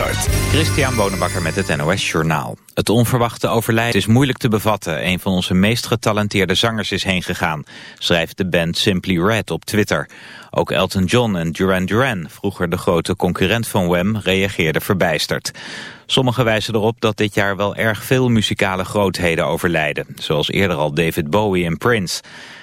start. Christian Bonenbakker met het NOS Journaal. Het onverwachte overlijden is moeilijk te bevatten. Een van onze meest getalenteerde zangers is heen gegaan, schrijft de band Simply Red op Twitter. Ook Elton John en Duran Duran, vroeger de grote concurrent van Wham, reageerden verbijsterd. Sommigen wijzen erop dat dit jaar wel erg veel muzikale grootheden overlijden, zoals eerder al David Bowie en Prince.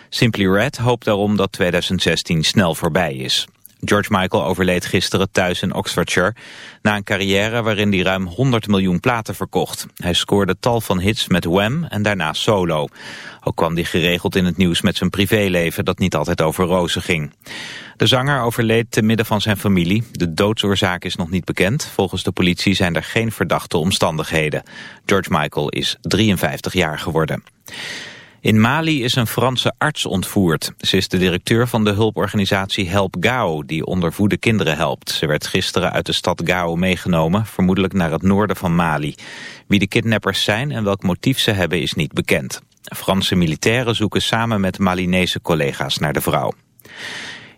Simply Red hoopt daarom dat 2016 snel voorbij is. George Michael overleed gisteren thuis in Oxfordshire... na een carrière waarin hij ruim 100 miljoen platen verkocht. Hij scoorde tal van hits met Wham en daarna solo. Ook kwam hij geregeld in het nieuws met zijn privéleven... dat niet altijd over rozen ging. De zanger overleed te midden van zijn familie. De doodsoorzaak is nog niet bekend. Volgens de politie zijn er geen verdachte omstandigheden. George Michael is 53 jaar geworden. In Mali is een Franse arts ontvoerd. Ze is de directeur van de hulporganisatie Help Gao, die ondervoede kinderen helpt. Ze werd gisteren uit de stad Gao meegenomen, vermoedelijk naar het noorden van Mali. Wie de kidnappers zijn en welk motief ze hebben is niet bekend. Franse militairen zoeken samen met Malinese collega's naar de vrouw.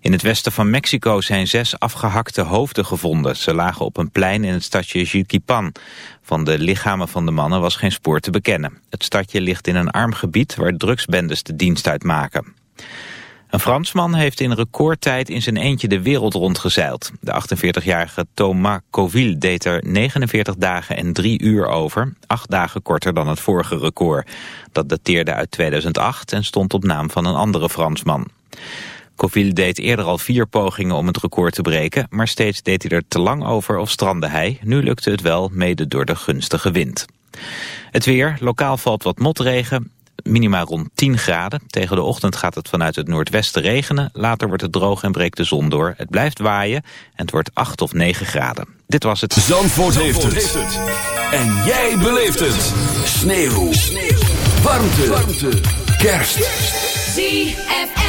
In het westen van Mexico zijn zes afgehakte hoofden gevonden. Ze lagen op een plein in het stadje Jiquipan. Van de lichamen van de mannen was geen spoor te bekennen. Het stadje ligt in een arm gebied waar drugsbendes de dienst uitmaken. Een Fransman heeft in recordtijd in zijn eentje de wereld rondgezeild. De 48-jarige Thomas Coville deed er 49 dagen en 3 uur over. Acht dagen korter dan het vorige record. Dat dateerde uit 2008 en stond op naam van een andere Fransman. Coville deed eerder al vier pogingen om het record te breken, maar steeds deed hij er te lang over of strandde hij. Nu lukte het wel, mede door de gunstige wind. Het weer, lokaal valt wat motregen, minima rond 10 graden. Tegen de ochtend gaat het vanuit het noordwesten regenen. Later wordt het droog en breekt de zon door. Het blijft waaien en het wordt 8 of 9 graden. Dit was het. Zandvoort, heeft, het. En jij beleeft het. Sneeuw. Sneeuw. Warmte. Warmte. Kerst. ZFM.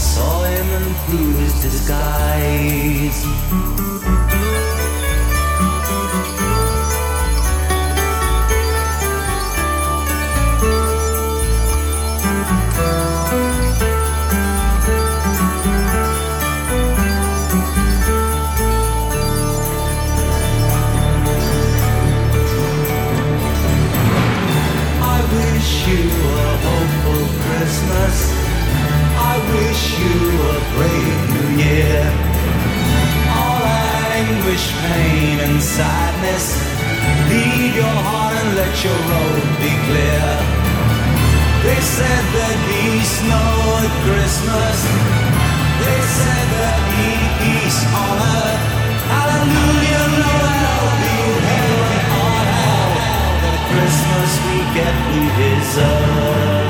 Saw him through his disguise. You a brave new year. All anguish, pain, and sadness. Lead your heart and let your road be clear. They said there'd be snow at Christmas. They said there'd be peace on earth. Hallelujah, Noel, be heaven on hell. The Christmas we get we deserve.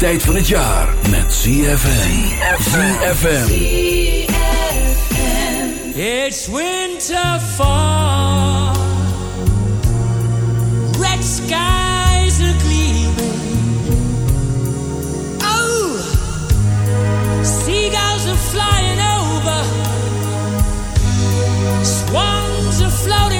tijd van het jaar met ZFM. ZFM. It's winter fall. Red skies are gleaming. Oh, seagulls are flying over. Swans are floating.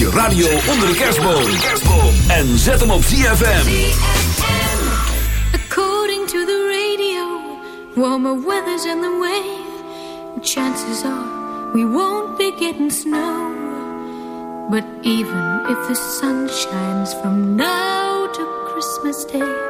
je radio onder de kerstboom. En zet hem op ZFM. According to the radio, warmer weather's in the way. Chances are we won't be getting snow. But even if the sun shines from now to Christmas Day.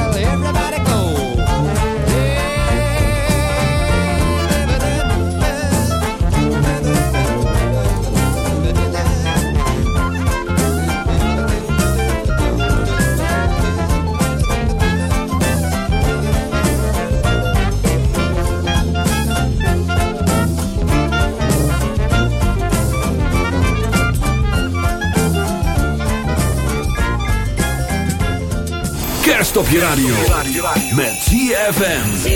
Kerst op je radio. Met ZFM.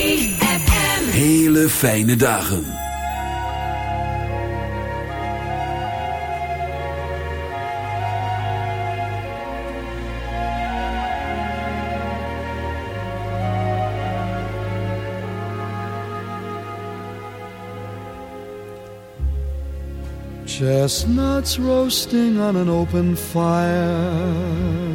Hele fijne dagen. Chestnuts roasting on an open fire.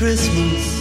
Christmas.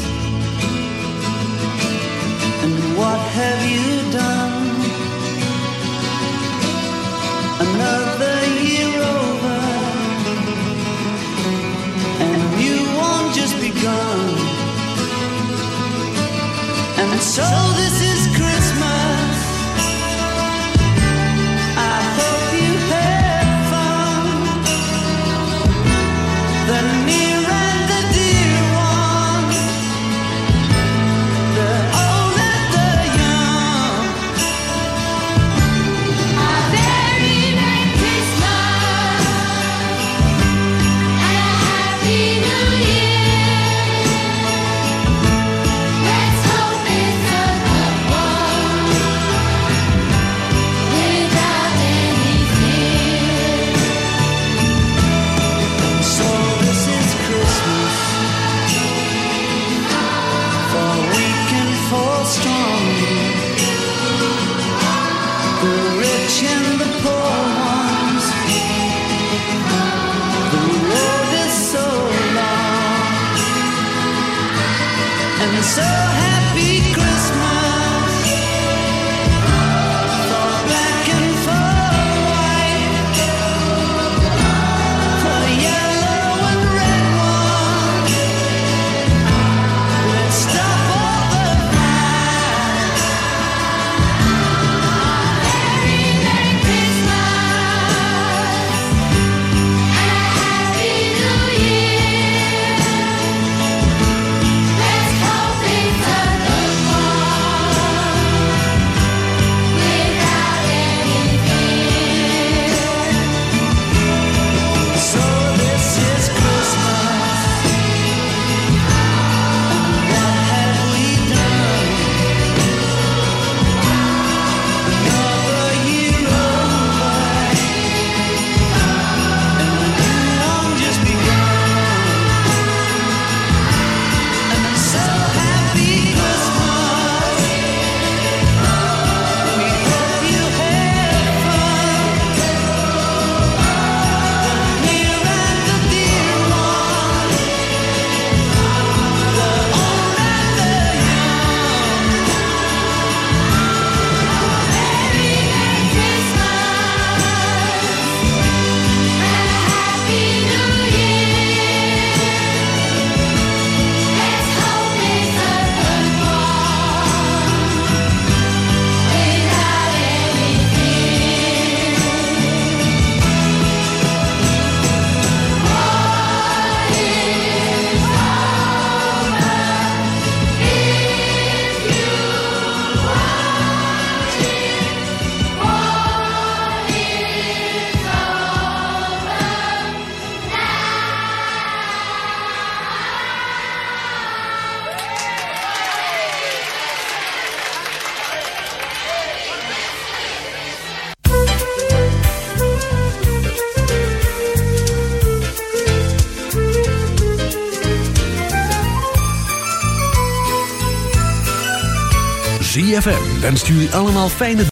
en stuur u allemaal fijne